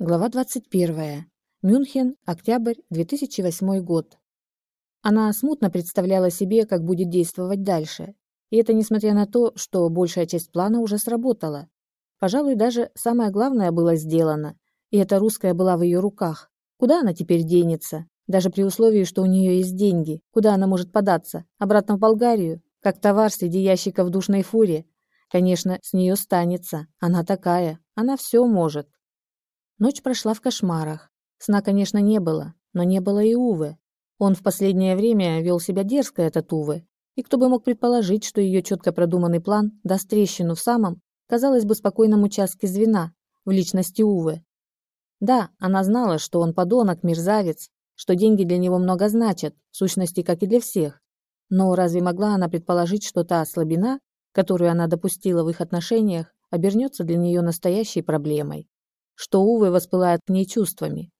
Глава 21. Мюнхен, октябрь 2008 год. Она смутно представляла себе, как будет действовать дальше. И это несмотря на то, что большая часть плана уже сработала. Пожалуй, даже самое главное было сделано. И эта русская была в ее руках. Куда она теперь денется? Даже при условии, что у нее есть деньги. Куда она может податься? Обратно в Болгарию? Как товар среди ящиков душной фуре? Конечно, с нее станется. Она такая. Она все может. Ночь прошла в кошмарах. Сна, конечно, не было, но не было и Увы. Он в последнее время вел себя дерзко, этот Увы. И кто бы мог предположить, что ее четко продуманный план даст трещину в самом, казалось бы, спокойном участке звена, в личности Увы. Да, она знала, что он подонок, мерзавец, что деньги для него много значат, в сущности, как и для всех. Но разве могла она предположить, что та слабина, которую она допустила в их отношениях, обернется для нее настоящей проблемой? Что Увы воспылает к ней чувствами.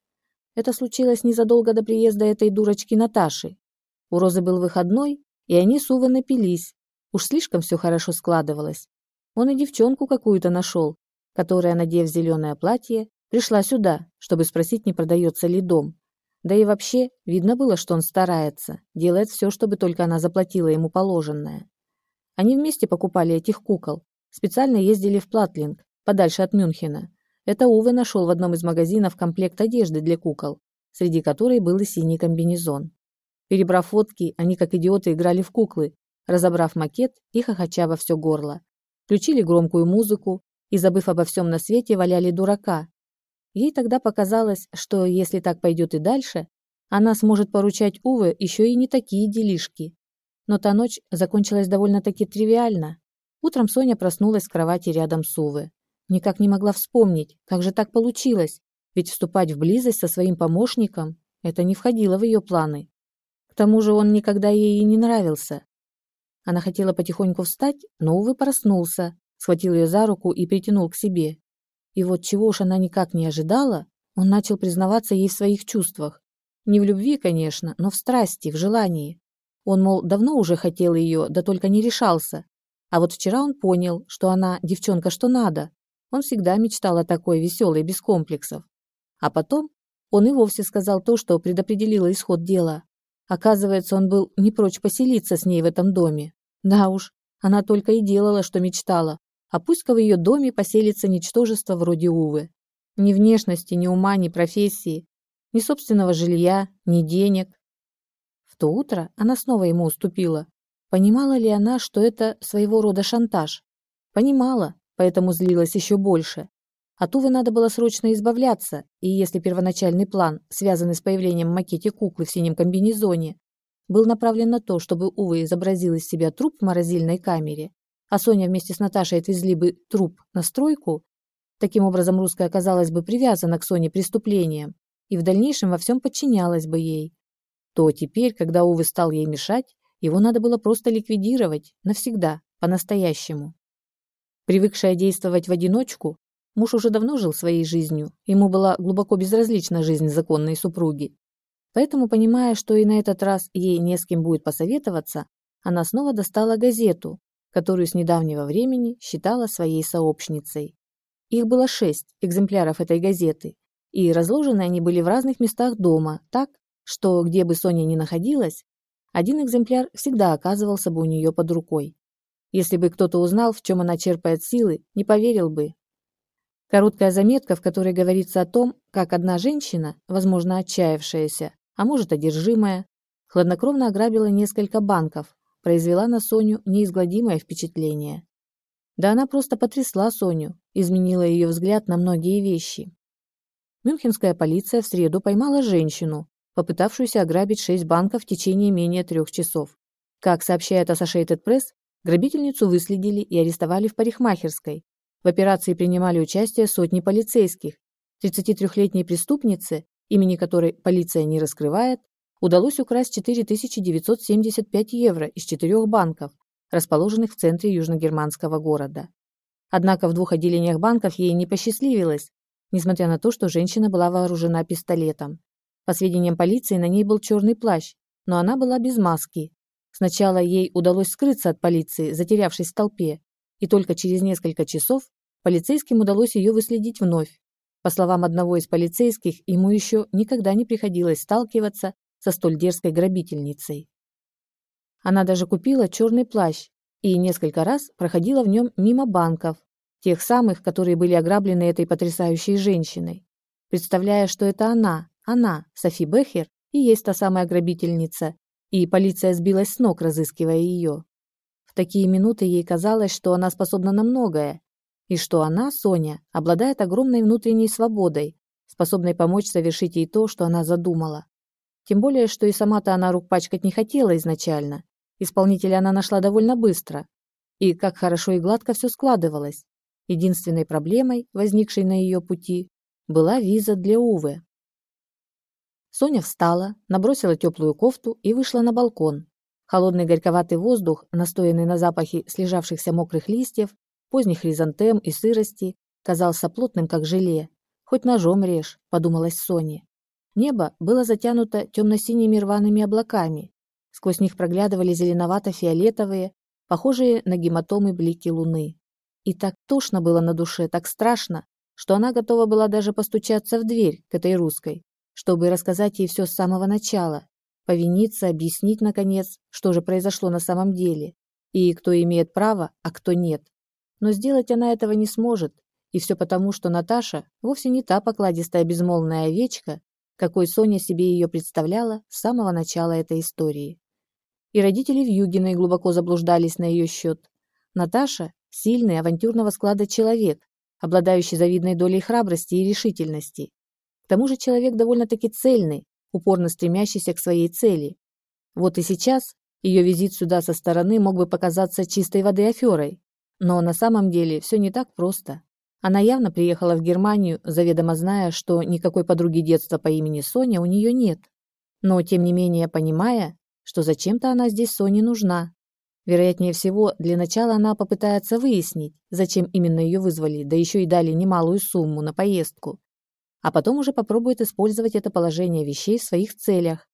Это случилось незадолго до приезда этой дурочки Наташи. У Розы был выходной, и они с Увы напились. Уж слишком все хорошо складывалось. Он и девчонку какую-то нашел, которая, надев зеленое платье, пришла сюда, чтобы спросить, не продается ли дом. Да и вообще, видно было, что он старается, делает все, чтобы только она заплатила ему положенное. Они вместе покупали этих кукол, специально ездили в Платлинг, подальше от Мюнхена, это Уве нашел в одном из магазинов комплект одежды для кукол, среди которой был и синий комбинезон. Перебрав фотки, они как идиоты играли в куклы, разобрав макет и хохоча во все горло. Включили громкую музыку и, забыв обо всем на свете, валяли дурака. Ей тогда показалось, что если так пойдет и дальше, она сможет поручать Уве еще и не такие делишки. Но та ночь закончилась довольно-таки тривиально. Утром Соня проснулась в кровати рядом с Уве. Никак не могла вспомнить, как же так получилось, ведь вступать в близость со своим помощником – это не входило в ее планы. К тому же он никогда ей и не нравился. Она хотела потихоньку встать, но, увы, проснулся, схватил ее за руку и притянул к себе. И вот чего уж она никак не ожидала, он начал признаваться ей в своих чувствах. Не в любви, конечно, но в страсти, в желании. Он, мол, давно уже хотел ее, да только не решался. А вот вчера он понял, что она девчонка что надо, он всегда мечтал о такой веселой, без комплексов. А потом он и вовсе сказал то, что предопределило исход дела. Оказывается, он был не прочь поселиться с ней в этом доме. Да уж, она только и делала, что мечтала. А пусть-ка в ее доме поселится ничтожество вроде Увы. Ни внешности, ни ума, ни профессии, ни собственного жилья, ни денег. В то утро она снова ему уступила. Понимала ли она, что это своего рода шантаж? Понимала, поэтому злилась еще больше. От Увы надо было срочно избавляться, и если первоначальный план, связанный с появлением макете куклы в синем комбинезоне, был направлен на то, чтобы Увы изобразил из себя труп в морозильной камере, а Соня вместе с Наташей отвезли бы труп на стройку, таким образом русская оказалась бы привязана к Соне преступлением и в дальнейшем во всем подчинялась бы ей, то теперь, когда Увы стал ей мешать, его надо было просто ликвидировать навсегда, по-настоящему. Привыкшая действовать в одиночку, муж уже давно жил своей жизнью, ему была глубоко безразлична жизнь законной супруги. Поэтому, понимая, что и на этот раз ей не с кем будет посоветоваться, она снова достала газету, которую с недавнего времени считала своей сообщницей. Их было шесть экземпляров этой газеты, и разложены они были в разных местах дома, так, что где бы Соня ни находилась, один экземпляр всегда оказывался бы у нее под рукой. Если бы кто-то узнал, в чем она черпает силы, не поверил бы. Короткая заметка, в которой говорится о том, как одна женщина, возможно, отчаявшаяся, а может, одержимая, хладнокровно ограбила несколько банков, произвела на Соню неизгладимое впечатление. Да она просто потрясла Соню, изменила ее взгляд на многие вещи. Мюнхенская полиция в среду поймала женщину, попытавшуюся ограбить шесть банков в течение менее трех часов. Как сообщает Associated Press, Грабительницу выследили и арестовали в парикмахерской. В операции принимали участие сотни полицейских. 33-летней преступнице, имени которой полиция не раскрывает, удалось украсть 4975 евро из четырех банков, расположенных в центре южногерманского города. Однако в двух отделениях банков ей не посчастливилось, несмотря на то, что женщина была вооружена пистолетом. По сведениям полиции, на ней был черный плащ, но она была без маски, Сначала ей удалось скрыться от полиции, затерявшись в толпе, и только через несколько часов полицейским удалось ее выследить вновь. По словам одного из полицейских, ему еще никогда не приходилось сталкиваться со столь дерзкой грабительницей. Она даже купила черный плащ и несколько раз проходила в нем мимо банков, тех самых, которые были ограблены этой потрясающей женщиной, представляя, что это она, она, Софи Бехер, и есть та самая грабительница, и полиция сбилась с ног, разыскивая ее. В такие минуты ей казалось, что она способна на многое, и что она, Соня, обладает огромной внутренней свободой, способной помочь совершить ей то, что она задумала. Тем более, что и сама-то она рук пачкать не хотела изначально. Исполнителя она нашла довольно быстро. И как хорошо и гладко все складывалось. Единственной проблемой, возникшей на ее пути, была виза для Увы. Соня встала, набросила теплую кофту и вышла на балкон. Холодный горьковатый воздух, настоянный на запахе слежавшихся мокрых листьев, поздних хризантем и сырости, казался плотным, как желе. «Хоть ножом режь», — подумалась Соне. Небо было затянуто темно-синими рваными облаками. Сквозь них проглядывали зеленовато-фиолетовые, похожие на гематомы блики луны. И так тошно было на душе, так страшно, что она готова была даже постучаться в дверь к этой русской, чтобы рассказать ей все с самого начала, повиниться, объяснить, наконец, что же произошло на самом деле, и кто имеет право, а кто нет. Но сделать она этого не сможет, и все потому, что Наташа вовсе не та покладистая безмолвная овечка, какой Соня себе ее представляла с самого начала этой истории. И родители Вьюгиной глубоко заблуждались на ее счет. Наташа – сильный, авантюрного склада человек, обладающий завидной долей храбрости и решительности. К тому же человек довольно-таки цельный, упорно стремящийся к своей цели. Вот и сейчас ее визит сюда со стороны мог бы показаться чистой воды аферой. Но на самом деле все не так просто. Она явно приехала в Германию, заведомо зная, что никакой подруги детства по имени Соня у нее нет. Но, тем не менее, понимая, что зачем-то она здесь Соне нужна. Вероятнее всего, для начала она попытается выяснить, зачем именно ее вызвали, да еще и дали немалую сумму на поездку а потом уже попробует использовать это положение вещей в своих целях.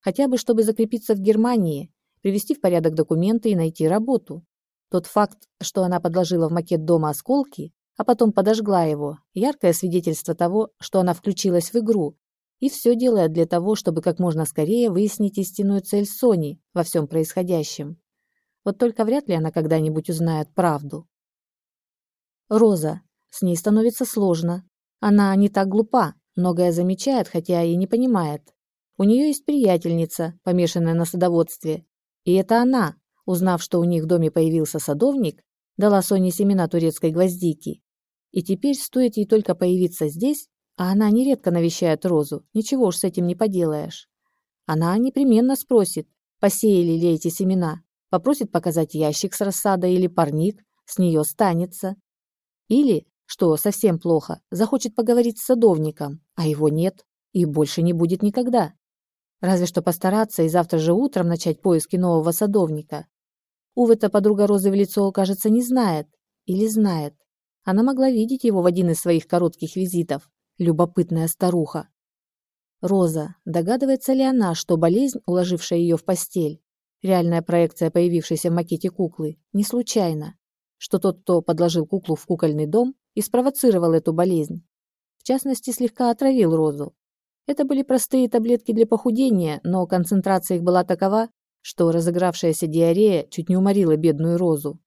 Хотя бы, чтобы закрепиться в Германии, привести в порядок документы и найти работу. Тот факт, что она подложила в макет дома осколки, а потом подожгла его, яркое свидетельство того, что она включилась в игру, и все делает для того, чтобы как можно скорее выяснить истинную цель Сони во всем происходящем. Вот только вряд ли она когда-нибудь узнает правду. Роза. С ней становится сложно. Она не так глупа, многое замечает, хотя и не понимает. У нее есть приятельница, помешанная на садоводстве. И это она, узнав, что у них в доме появился садовник, дала Соне семена турецкой гвоздики. И теперь стоит ей только появиться здесь, а она нередко навещает Розу, ничего уж с этим не поделаешь. Она непременно спросит, посеяли ли эти семена, попросит показать ящик с рассадой или парник, с нее станется. Или что совсем плохо, захочет поговорить с садовником, а его нет и больше не будет никогда. Разве что постараться и завтра же утром начать поиски нового садовника. Увы-то подруга Розы в лицо, кажется, не знает. Или знает. Она могла видеть его в один из своих коротких визитов. Любопытная старуха. Роза. Догадывается ли она, что болезнь, уложившая ее в постель, реальная проекция появившейся в макете куклы, не случайна? Что тот, кто подложил куклу в кукольный дом, и спровоцировал эту болезнь. В частности, слегка отравил Розу. Это были простые таблетки для похудения, но концентрация их была такова, что разыгравшаяся диарея чуть не уморила бедную Розу.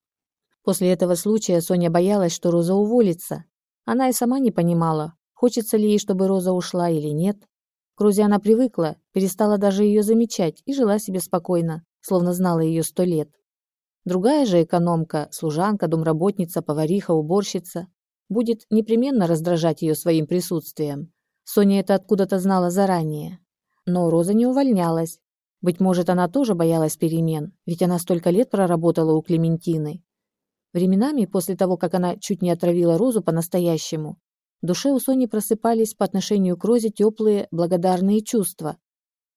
После этого случая Соня боялась, что Роза уволится. Она и сама не понимала, хочется ли ей, чтобы Роза ушла или нет. К Розе она привыкла, перестала даже ее замечать и жила себе спокойно, словно знала ее сто лет. Другая же экономка, служанка, домработница, повариха, уборщица будет непременно раздражать ее своим присутствием. Соня это откуда-то знала заранее. Но Роза не увольнялась. Быть может, она тоже боялась перемен, ведь она столько лет проработала у Клементины. Временами, после того, как она чуть не отравила Розу по-настоящему, в душе у Сони просыпались по отношению к Розе теплые, благодарные чувства.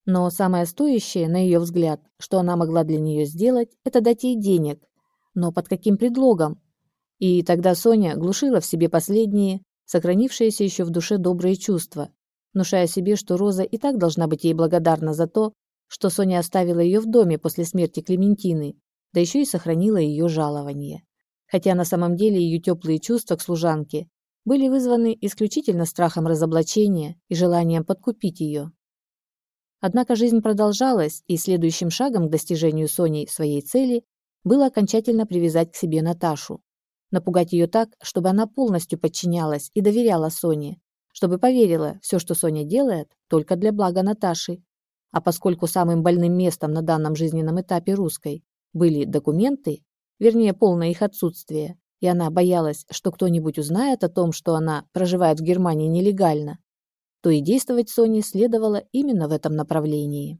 Но самое стоящее, на ее взгляд, что она могла для нее сделать, это дать ей денег. Но под каким предлогом? И тогда Соня глушила в себе последние, сохранившиеся еще в душе добрые чувства, внушая себе, что Роза и так должна быть ей благодарна за то, что Соня оставила ее в доме после смерти Клементины, да еще и сохранила ее жалование. Хотя на самом деле ее теплые чувства к служанке были вызваны исключительно страхом разоблачения и желанием подкупить ее. Однако жизнь продолжалась, и следующим шагом к достижению Соней своей цели было окончательно привязать к себе Наташу. Напугать ее так, чтобы она полностью подчинялась и доверяла Соне, чтобы поверила, все, что Соня делает, только для блага Наташи. А поскольку самым больным местом на данном жизненном этапе русской были документы, вернее, полное их отсутствие, и она боялась, что кто-нибудь узнает о том, что она проживает в Германии нелегально, то и действовать Соне следовало именно в этом направлении.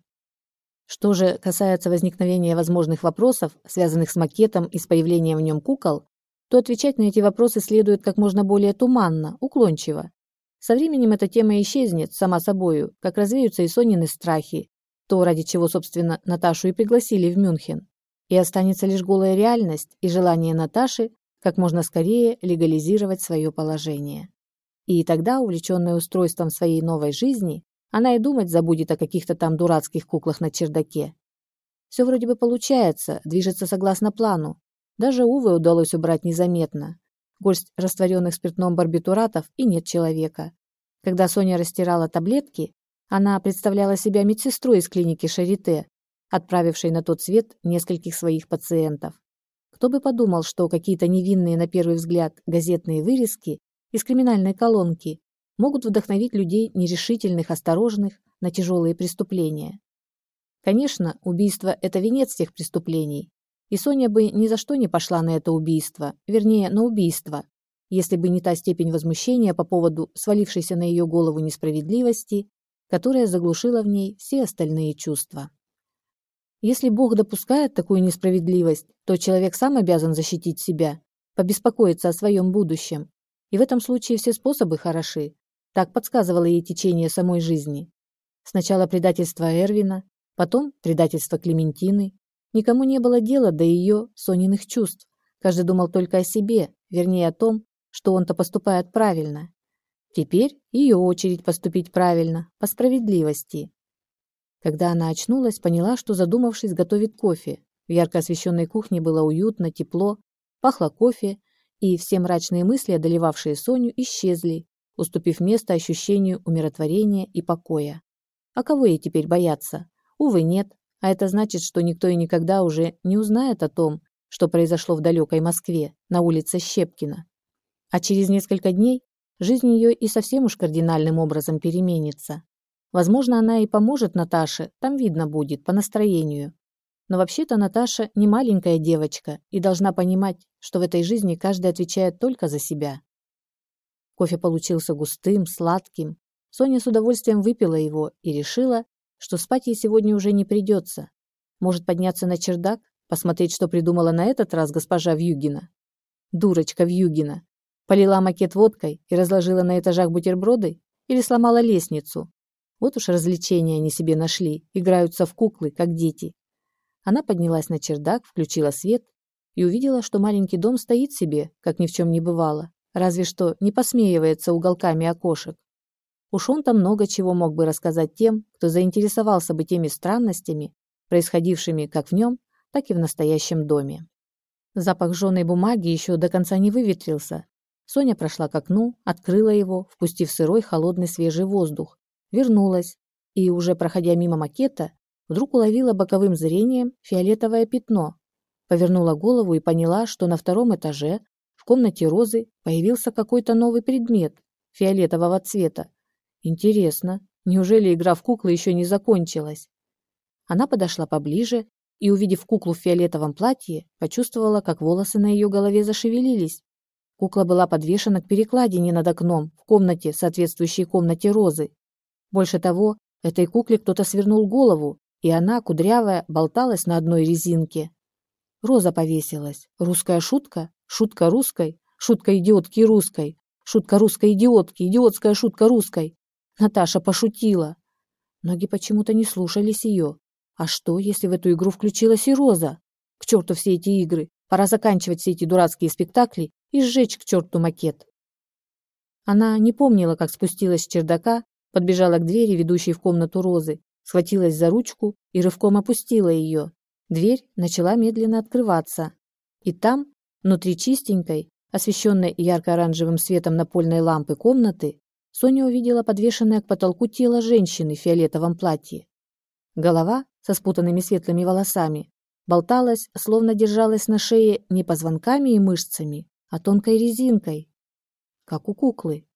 Что же касается возникновения возможных вопросов, связанных с макетом и с появлением в нем кукол, то отвечать на эти вопросы следует как можно более туманно, уклончиво. Со временем эта тема исчезнет сама собою, как развеются и Сонины страхи, то, ради чего, собственно, Наташу и пригласили в Мюнхен. И останется лишь голая реальность и желание Наташи как можно скорее легализировать свое положение. И тогда, увлеченная устройством своей новой жизни, она и думать забудет о каких-то там дурацких куклах на чердаке. Все вроде бы получается, движется согласно плану. Даже Увы удалось убрать незаметно. Горсть растворенных спиртном барбитуратов и нет человека. Когда Соня растирала таблетки, она представляла себя медсестрой из клиники Шарите, отправившей на тот свет нескольких своих пациентов. Кто бы подумал, что какие-то невинные на первый взгляд газетные вырезки из криминальной колонки могут вдохновить людей нерешительных, осторожных на тяжелые преступления. Конечно, убийство – это венец всех преступлений, и Соня бы ни за что не пошла на это убийство, вернее, на убийство, если бы не та степень возмущения по поводу свалившейся на ее голову несправедливости, которая заглушила в ней все остальные чувства. Если Бог допускает такую несправедливость, то человек сам обязан защитить себя, побеспокоиться о своем будущем. И в этом случае все способы хороши. Так подсказывало ей течение самой жизни. Сначала предательство Эрвина, потом предательство Клементины. Никому не было дела до ее, Сониных чувств. Каждый думал только о себе, вернее о том, что он-то поступает правильно. Теперь ее очередь поступить правильно, по справедливости. Когда она очнулась, поняла, что, задумавшись, готовит кофе. В ярко освещенной кухне было уютно, тепло, пахло кофе, и все мрачные мысли, одолевавшие Соню, исчезли, уступив место ощущению умиротворения и покоя. А кого ей теперь бояться? Увы, нет. А это значит, что никто и никогда уже не узнает о том, что произошло в далекой Москве, на улице Щепкина. А через несколько дней жизнь ее и совсем уж кардинальным образом переменится. Возможно, она и поможет Наташе, там видно будет, по настроению. Но вообще-то Наташа не маленькая девочка и должна понимать, что в этой жизни каждый отвечает только за себя. Кофе получился густым, сладким. Соня с удовольствием выпила его и решила, что спать ей сегодня уже не придется. Может подняться на чердак, посмотреть, что придумала на этот раз госпожа Вьюгина. Дурочка Вьюгина. Полила макет водкой и разложила на этажах бутерброды или сломала лестницу, вот уж развлечения они себе нашли, играются в куклы, как дети. Она поднялась на чердак, включила свет и увидела, что маленький дом стоит себе, как ни в чем не бывало, разве что не посмеивается уголками окошек. Уж он-то много чего мог бы рассказать тем, кто заинтересовался бы теми странностями, происходившими как в нем, так и в настоящем доме. Запах жженой бумаги еще до конца не выветрился. Соня прошла к окну, открыла его, впустив сырой холодный свежий воздух, вернулась и, уже проходя мимо макета, вдруг уловила боковым зрением фиолетовое пятно, повернула голову и поняла, что на втором этаже в комнате Розы появился какой-то новый предмет фиолетового цвета. Интересно, неужели игра в куклы еще не закончилась? Она подошла поближе и, увидев куклу в фиолетовом платье, почувствовала, как волосы на ее голове зашевелились. Кукла была подвешена к перекладине над окном в комнате, соответствующей комнате Розы. Больше того, этой кукле кто-то свернул голову, и она, кудрявая, болталась на одной резинке. Роза повесилась. Русская шутка? Шутка русской? Шутка идиотки русской? Шутка русской идиотки? Идиотская шутка русской? Наташа пошутила. Ноги почему-то не слушались ее. А что, если в эту игру включилась и Роза? К черту все эти игры. Пора заканчивать все эти дурацкие спектакли и сжечь к черту макет. Она не помнила, как спустилась с чердака Подбежала к двери, ведущей в комнату Розы, схватилась за ручку и рывком опустила ее. Дверь начала медленно открываться. И там, внутри чистенькой, освещенной ярко-оранжевым светом напольной лампы комнаты, Соня увидела подвешенное к потолку тело женщины в фиолетовом платье. Голова со спутанными светлыми волосами болталась, словно держалась на шее не позвонками и мышцами, а тонкой резинкой, как у куклы.